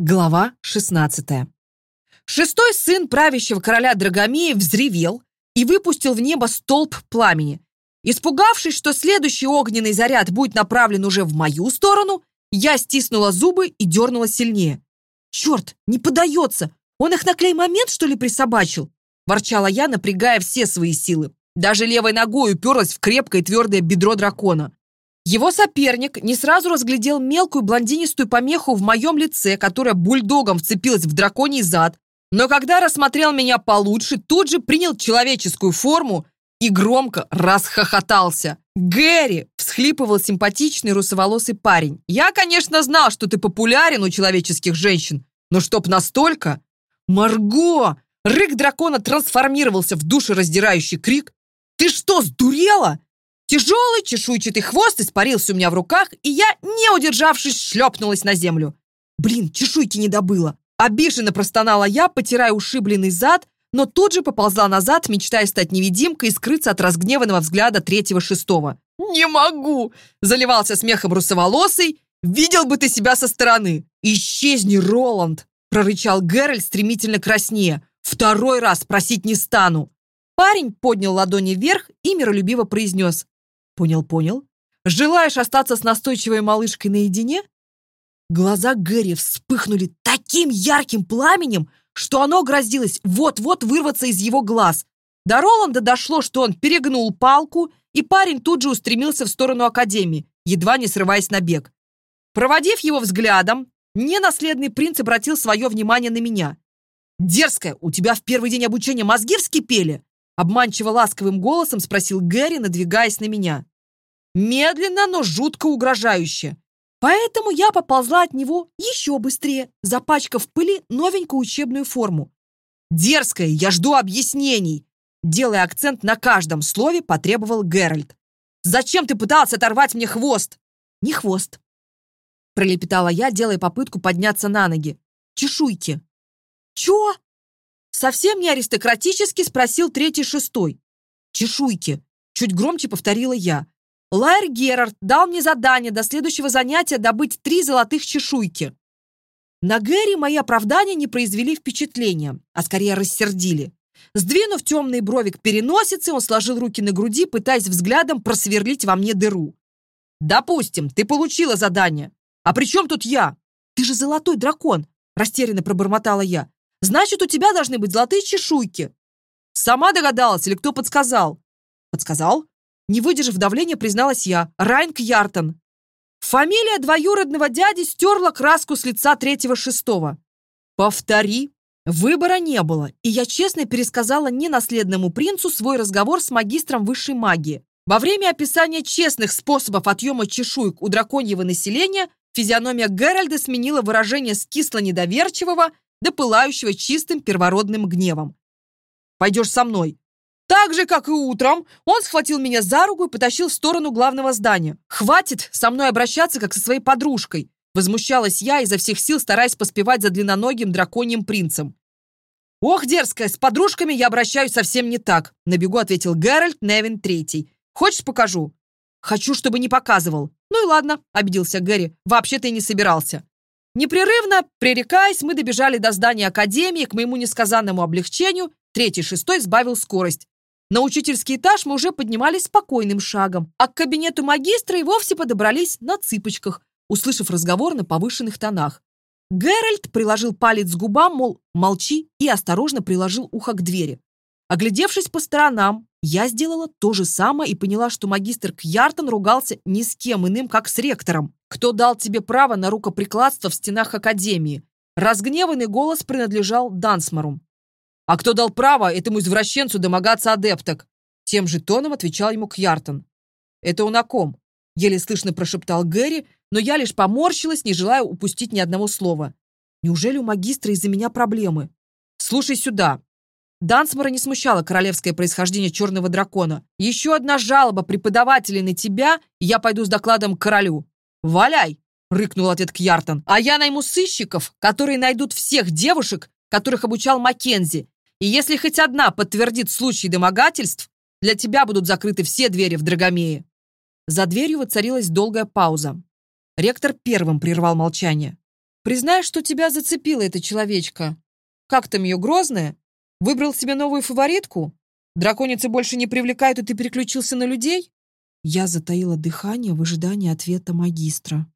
Глава 16. Шестой сын правящего короля Драгомея взревел и выпустил в небо столб пламени. Испугавшись, что следующий огненный заряд будет направлен уже в мою сторону, я стиснула зубы и дернула сильнее. «Черт, не подается! Он их на клей-момент, что ли, присобачил?» ворчала я, напрягая все свои силы. Даже левой ногой уперлась в крепкое и твердое бедро дракона. Его соперник не сразу разглядел мелкую блондинистую помеху в моем лице, которая бульдогом вцепилась в драконий зад, но когда рассмотрел меня получше, тут же принял человеческую форму и громко расхохотался. «Гэри!» – всхлипывал симпатичный русоволосый парень. «Я, конечно, знал, что ты популярен у человеческих женщин, но чтоб настолько...» «Марго!» Рык дракона трансформировался в душераздирающий крик. «Ты что, сдурела? Тяжелый чешуйчатый хвост испарился у меня в руках, и я, не удержавшись, шлепнулась на землю. Блин, чешуйки не добыла. Обиженно простонала я, потирая ушибленный зад, но тут же поползла назад, мечтая стать невидимкой и скрыться от разгневанного взгляда третьего-шестого. «Не могу!» – заливался смехом русоволосый. «Видел бы ты себя со стороны!» «Исчезни, Роланд!» – прорычал Геральт стремительно краснее. «Второй раз просить не стану!» Парень поднял ладони вверх и миролюбиво произнес. Понял, понял. Желаешь остаться с настойчивой малышкой наедине? Глаза Гэри вспыхнули таким ярким пламенем, что оно грозилось вот-вот вырваться из его глаз. До Роланда дошло, что он перегнул палку, и парень тут же устремился в сторону Академии, едва не срываясь на бег. Проводив его взглядом, ненаследный принц обратил свое внимание на меня. «Дерзкая, у тебя в первый день обучения мозги вскипели?» Обманчиво ласковым голосом спросил Гэри, надвигаясь на меня. Медленно, но жутко угрожающе. Поэтому я поползла от него еще быстрее, запачкав в пыли новенькую учебную форму. «Дерзкая, я жду объяснений!» Делая акцент на каждом слове, потребовал Геральт. «Зачем ты пытался оторвать мне хвост?» «Не хвост», — пролепетала я, делая попытку подняться на ноги. «Чешуйки». «Чё?» Совсем не аристократически спросил третий шестой. «Чешуйки!» — чуть громче повторила я. «Лайер Герард дал мне задание до следующего занятия добыть три золотых чешуйки». На Гэри мои оправдания не произвели впечатления, а скорее рассердили. Сдвинув темный бровик переносицы, он сложил руки на груди, пытаясь взглядом просверлить во мне дыру. «Допустим, ты получила задание. А при чем тут я? Ты же золотой дракон!» растерянно пробормотала я. Значит, у тебя должны быть золотые чешуйки. Сама догадалась или кто подсказал? Подсказал? Не выдержав давления, призналась я. Райнк Яртон. Фамилия двоюродного дяди стерла краску с лица третьего-шестого. Повтори. Выбора не было, и я честно пересказала ненаследному принцу свой разговор с магистром высшей магии. Во время описания честных способов отъема чешуек у драконьего населения физиономия Геральда сменила выражение с кисло-недоверчивого да пылающего чистым первородным гневом. «Пойдешь со мной». Так же, как и утром, он схватил меня за руку и потащил в сторону главного здания. «Хватит со мной обращаться, как со своей подружкой!» Возмущалась я изо всех сил, стараясь поспевать за длинноногим драконьим принцем. «Ох, дерзкая, с подружками я обращаюсь совсем не так», — на бегу ответил Геральт Невин Третий. «Хочешь, покажу?» «Хочу, чтобы не показывал». «Ну и ладно», — обиделся Гэри. «Вообще то ты не собирался». Непрерывно, пререкаясь, мы добежали до здания академии, к моему несказанному облегчению, третий шестой сбавил скорость. На учительский этаж мы уже поднимались спокойным шагом, а к кабинету магистра и вовсе подобрались на цыпочках, услышав разговор на повышенных тонах. Геральт приложил палец к губам, мол, молчи, и осторожно приложил ухо к двери. Оглядевшись по сторонам, я сделала то же самое и поняла, что магистр Кьяртон ругался ни с кем иным, как с ректором. Кто дал тебе право на рукоприкладство в стенах Академии? Разгневанный голос принадлежал Дансмару. А кто дал право этому извращенцу домогаться адепток? Тем же тоном отвечал ему Кьяртон. Это он о ком? Еле слышно прошептал Гэри, но я лишь поморщилась, не желая упустить ни одного слова. Неужели у магистра из-за меня проблемы? Слушай сюда. Дансмара не смущало королевское происхождение черного дракона. Еще одна жалоба преподавателей на тебя, и я пойду с докладом к королю.«Валяй!» — рыкнул ответ Кьяртон. «А я найму сыщиков, которые найдут всех девушек, которых обучал Маккензи. И если хоть одна подтвердит случай домогательств, для тебя будут закрыты все двери в Драгомее». За дверью воцарилась долгая пауза. Ректор первым прервал молчание. Признай, что тебя зацепила эта человечка. Как там ее, грозная? Выбрал себе новую фаворитку? Драконицы больше не привлекают, и ты переключился на людей?» Я затаила дыхание в ожидании ответа магистра.